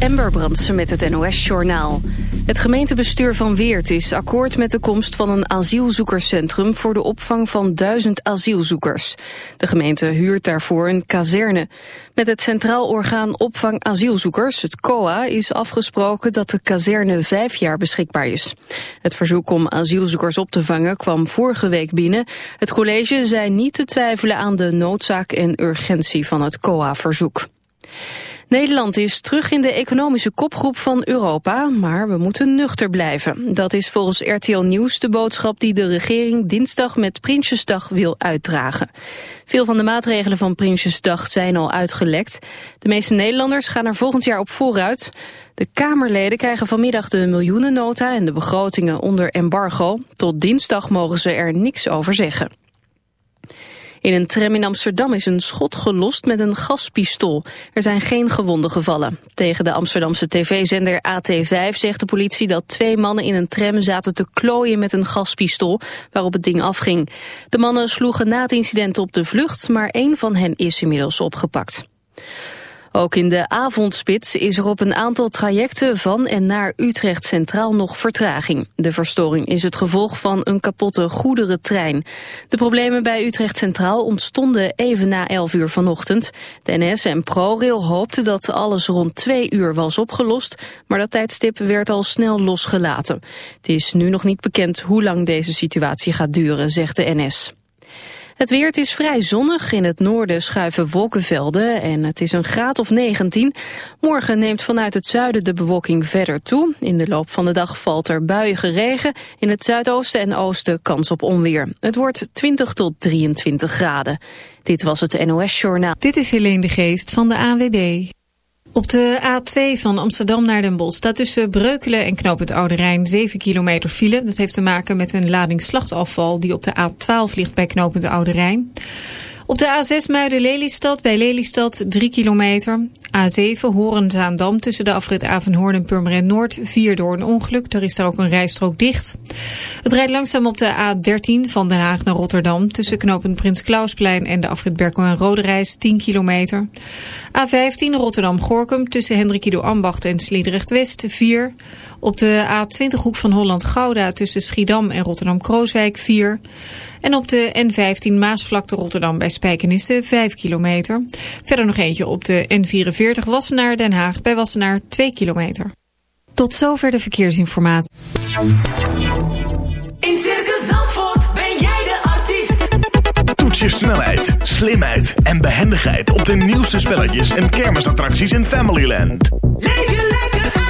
Ember Brandsen met het NOS-journaal. Het gemeentebestuur van Weert is akkoord met de komst van een asielzoekerscentrum voor de opvang van duizend asielzoekers. De gemeente huurt daarvoor een kazerne. Met het Centraal Orgaan Opvang Asielzoekers, het COA, is afgesproken dat de kazerne vijf jaar beschikbaar is. Het verzoek om asielzoekers op te vangen kwam vorige week binnen. Het college zei niet te twijfelen aan de noodzaak en urgentie van het COA-verzoek. Nederland is terug in de economische kopgroep van Europa, maar we moeten nuchter blijven. Dat is volgens RTL Nieuws de boodschap die de regering dinsdag met Prinsjesdag wil uitdragen. Veel van de maatregelen van Prinsjesdag zijn al uitgelekt. De meeste Nederlanders gaan er volgend jaar op vooruit. De Kamerleden krijgen vanmiddag de miljoenennota en de begrotingen onder embargo. Tot dinsdag mogen ze er niks over zeggen. In een tram in Amsterdam is een schot gelost met een gaspistool. Er zijn geen gewonden gevallen. Tegen de Amsterdamse tv-zender AT5 zegt de politie dat twee mannen in een tram zaten te klooien met een gaspistool waarop het ding afging. De mannen sloegen na het incident op de vlucht, maar één van hen is inmiddels opgepakt. Ook in de avondspits is er op een aantal trajecten van en naar Utrecht Centraal nog vertraging. De verstoring is het gevolg van een kapotte goederentrein. De problemen bij Utrecht Centraal ontstonden even na 11 uur vanochtend. De NS en ProRail hoopten dat alles rond 2 uur was opgelost, maar dat tijdstip werd al snel losgelaten. Het is nu nog niet bekend hoe lang deze situatie gaat duren, zegt de NS. Het weer, het is vrij zonnig. In het noorden schuiven wolkenvelden en het is een graad of 19. Morgen neemt vanuit het zuiden de bewolking verder toe. In de loop van de dag valt er buiige regen. In het zuidoosten en oosten kans op onweer. Het wordt 20 tot 23 graden. Dit was het NOS Journaal. Dit is Helene de Geest van de AWB. Op de A2 van Amsterdam naar Den Bosch staat tussen Breukelen en Knoopend Oude Rijn 7 kilometer file. Dat heeft te maken met een lading slachtafval die op de A12 ligt bij Knoopend Oude Rijn. Op de A6 Muiden-Lelystad bij Lelystad 3 kilometer. A7 Horen-Zaandam tussen de afrit Avenhoorn en Purmerend Noord 4 door een ongeluk. Er is daar ook een rijstrook dicht. Het rijdt langzaam op de A13 van Den Haag naar Rotterdam tussen knooppunt Prins Klausplein en de afrit Berkel en Roderijs 10 kilometer. A15 Rotterdam-Gorkum tussen Hendrikido Ambacht en Sliedrecht-West 4. Op de A20 hoek van Holland-Gouda tussen Schiedam en Rotterdam-Krooswijk 4. En op de N15 Maasvlakte Rotterdam bij Spijkenisse 5 kilometer. Verder nog eentje op de N44 Wassenaar Den Haag bij Wassenaar 2 kilometer. Tot zover de verkeersinformatie. In Circus Zandvoort ben jij de artiest. Toets je snelheid, slimheid en behendigheid op de nieuwste spelletjes en kermisattracties in Familyland. Leef je lekker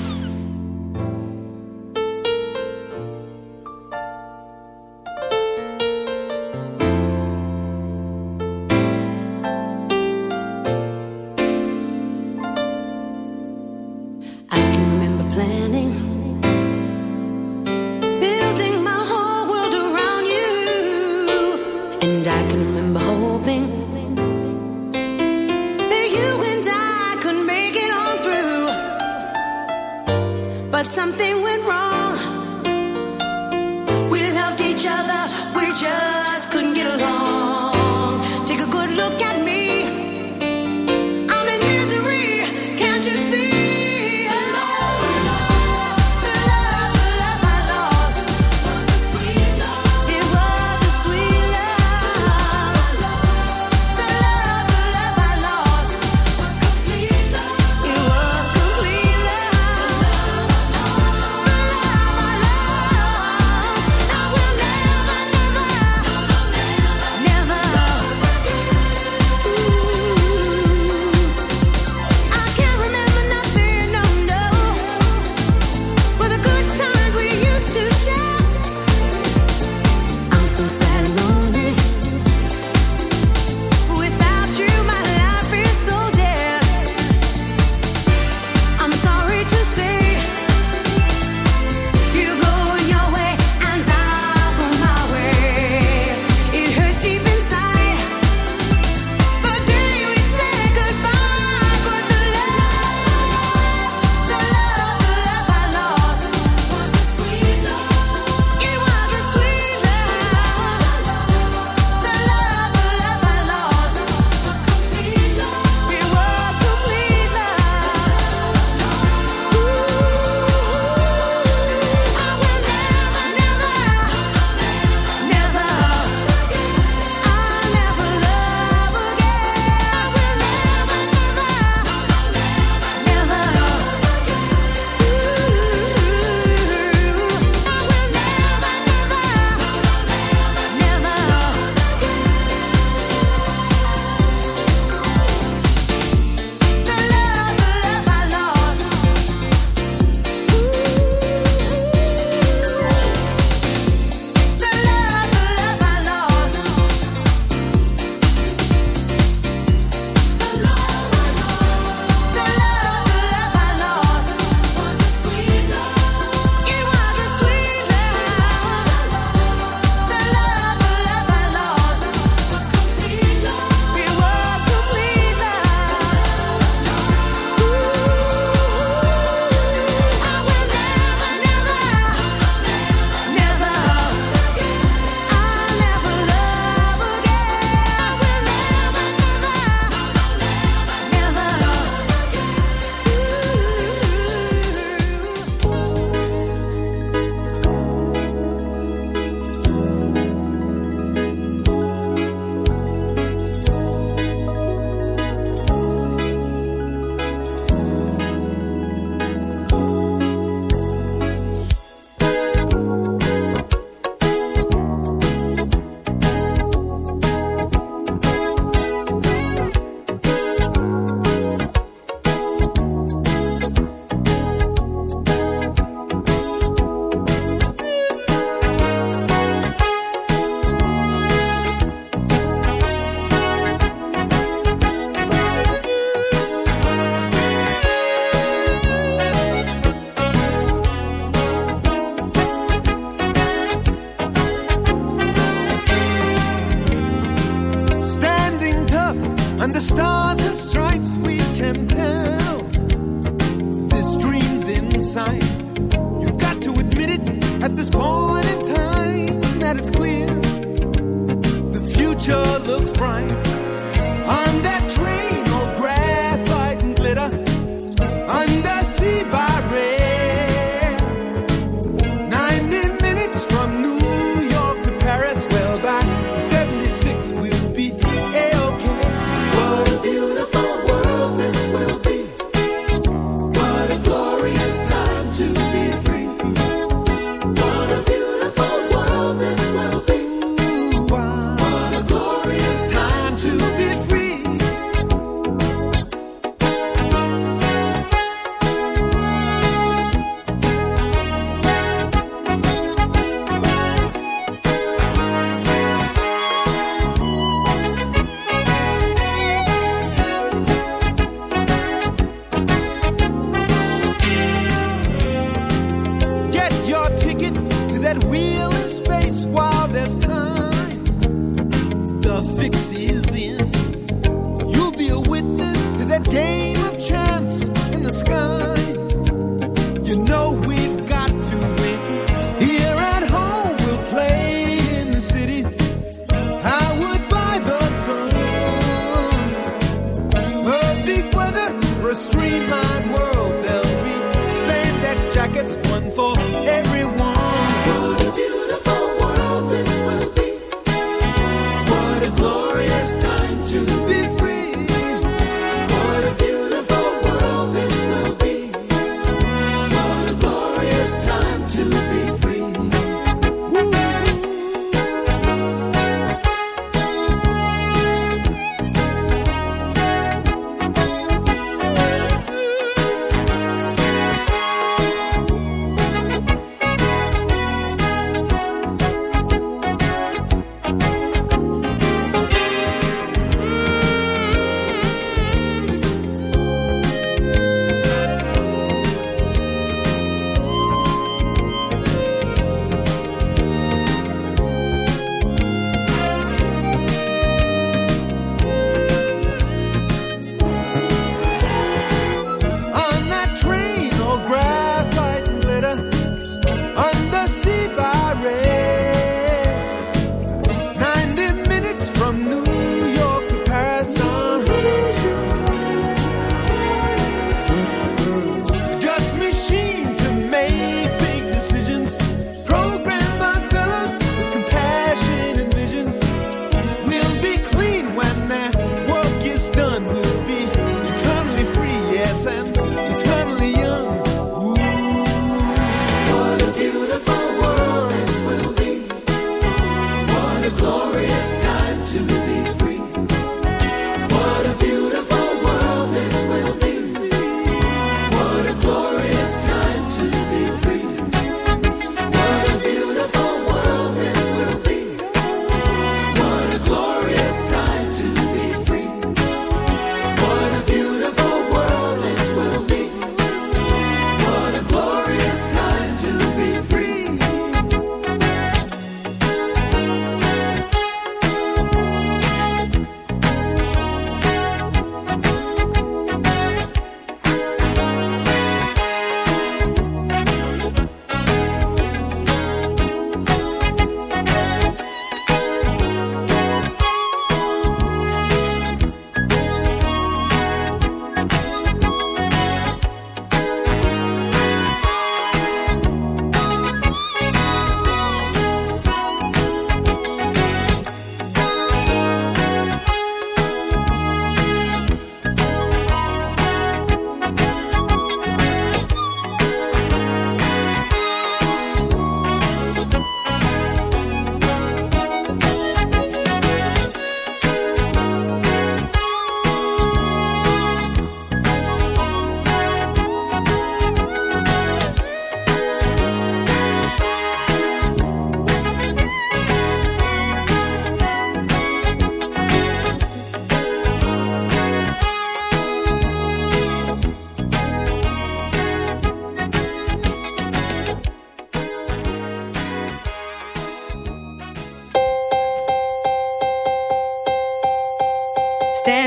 fixes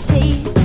take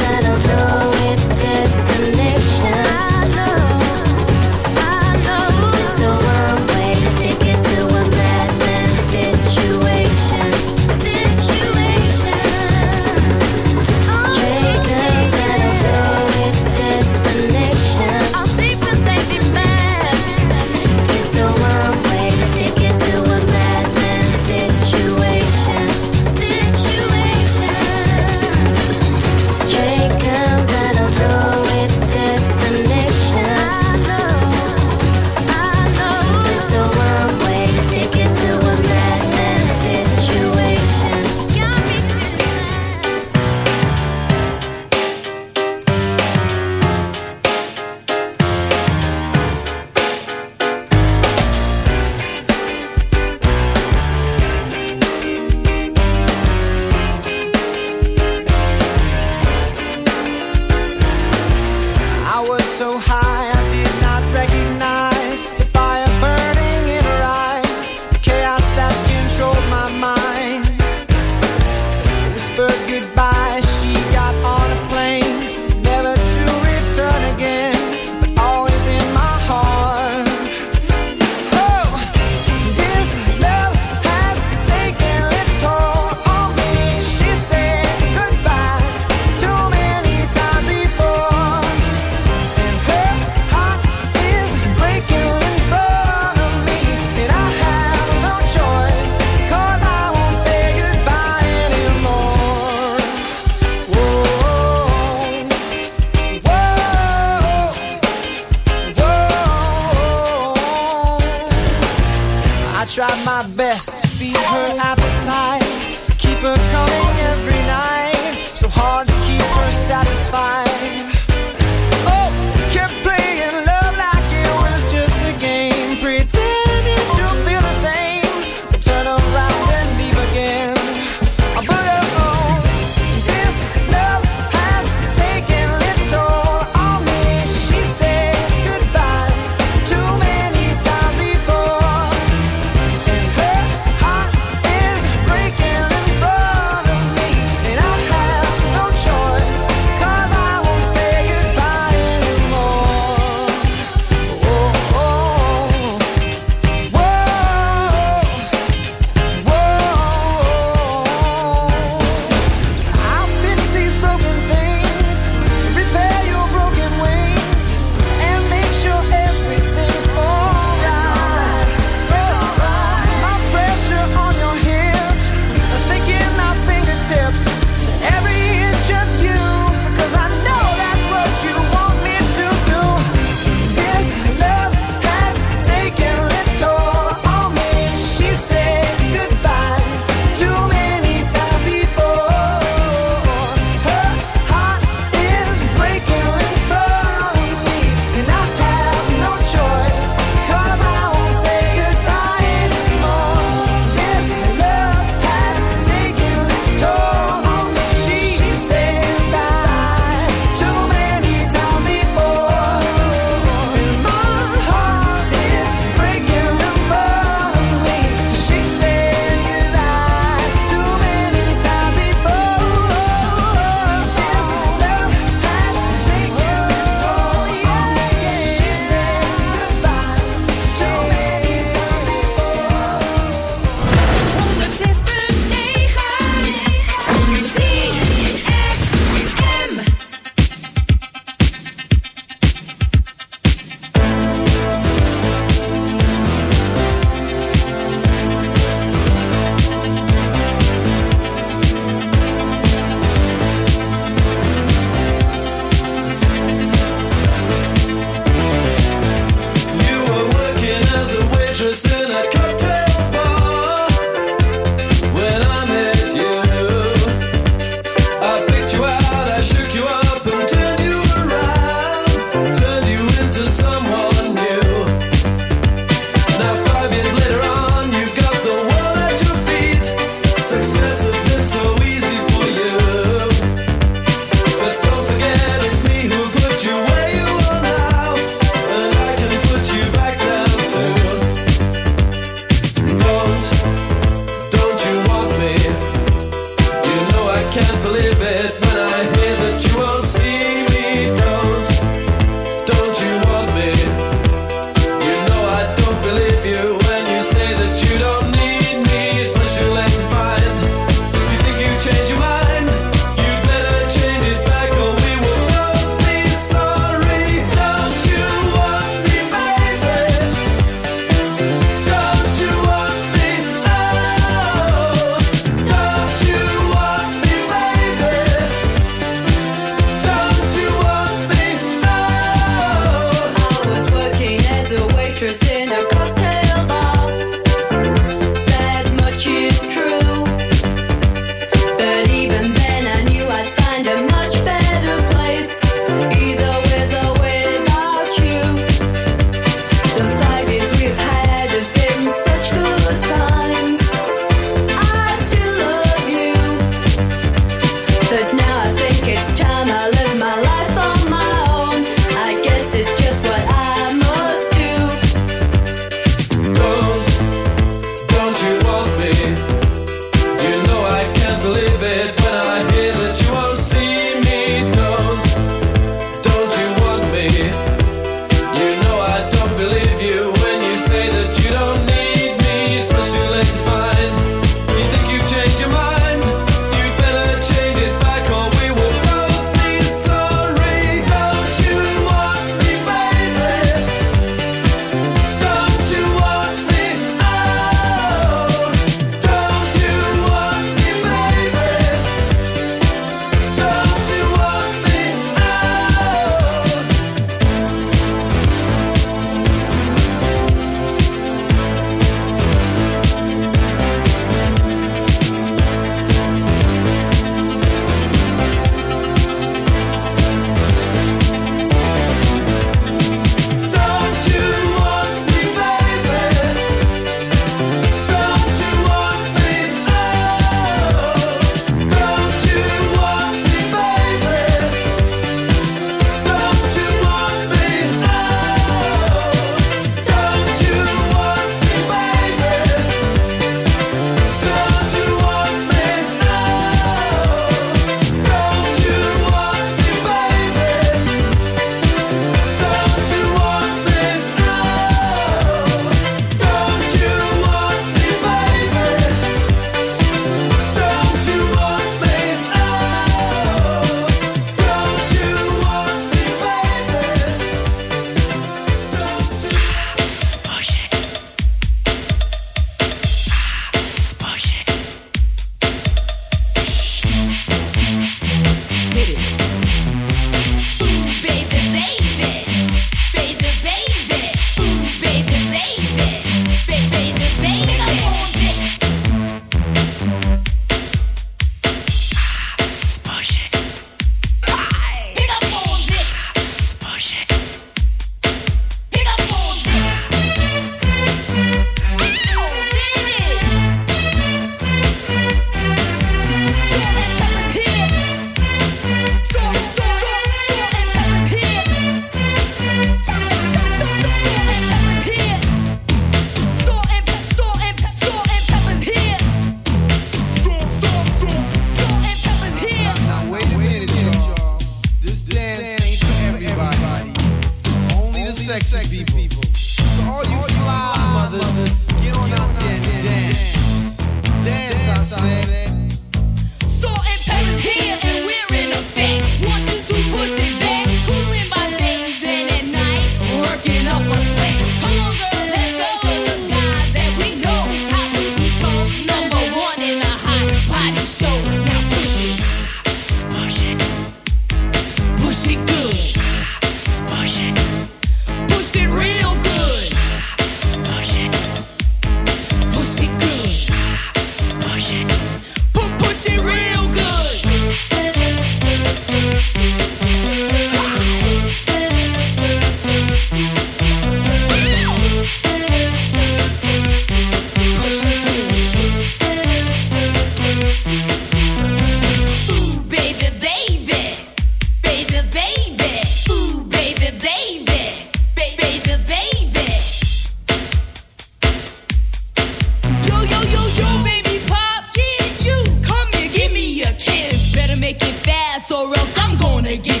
wanna get.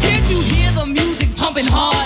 Can't you hear the music pumping hard?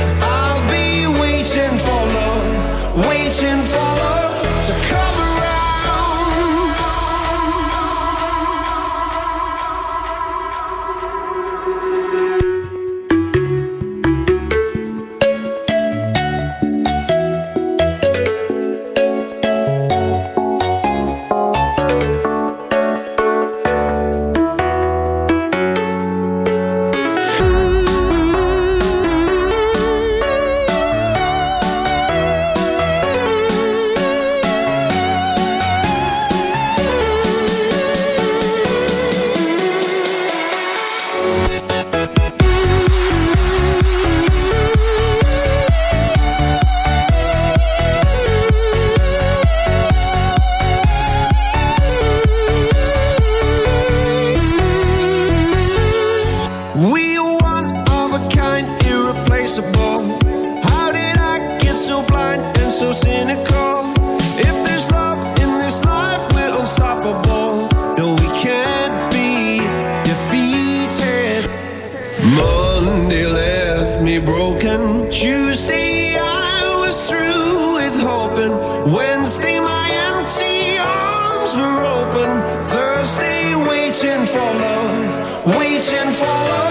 follow.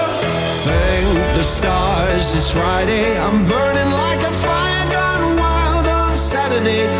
Thank the stars, it's Friday. I'm burning like a fire gone wild on Saturday.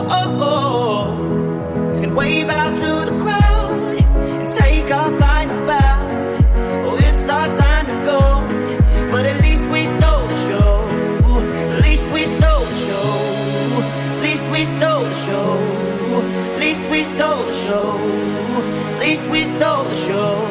we stole the show.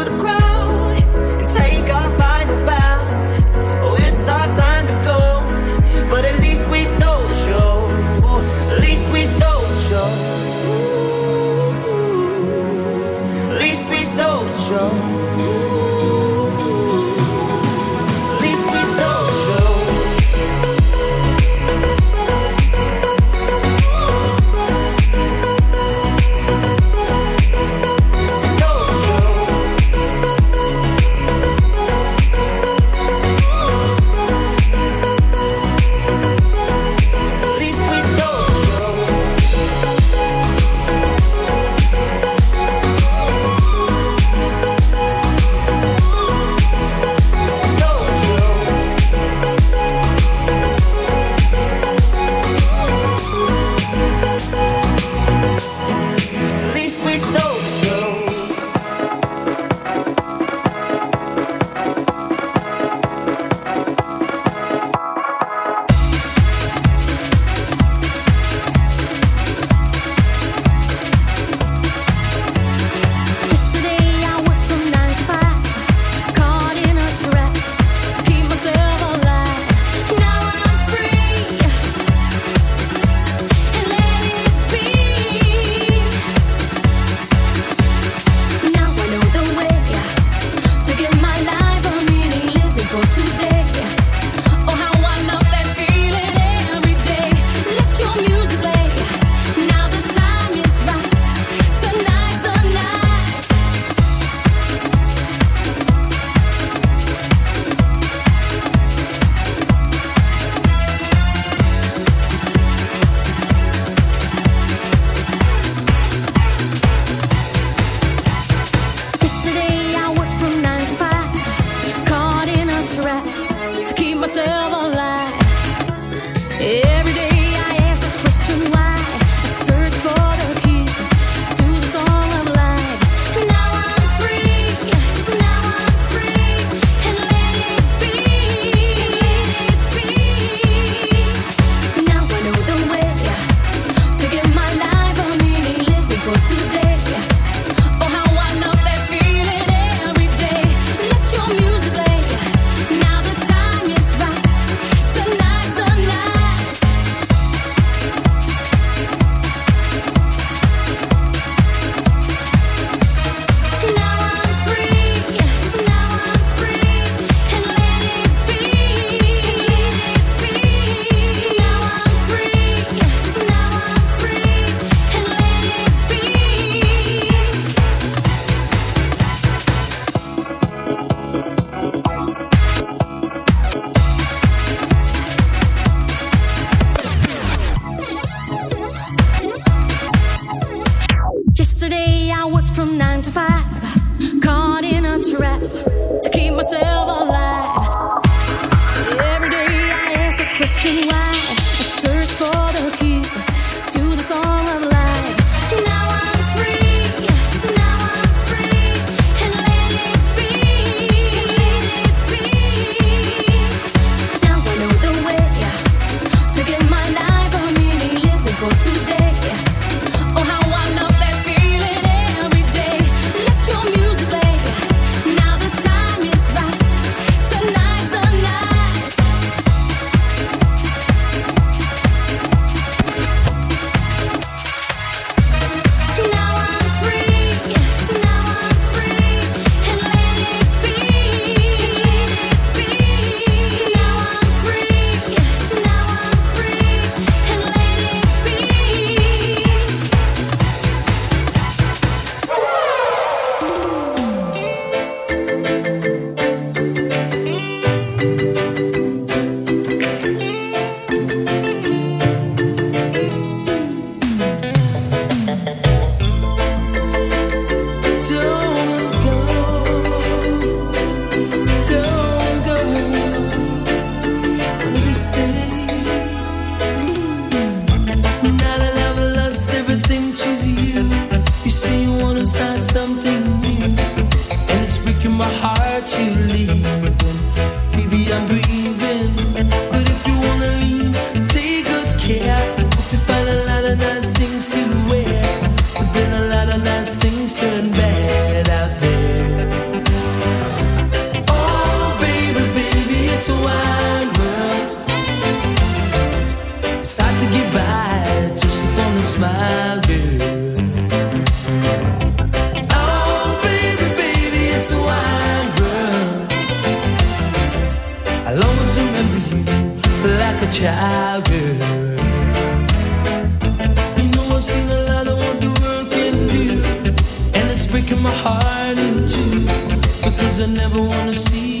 just smile. Oh, baby, baby, it's a world. I'll always remember you like a child. You know I've seen a lot of what the world can do, and it's breaking my heart in two. Because I never wanna see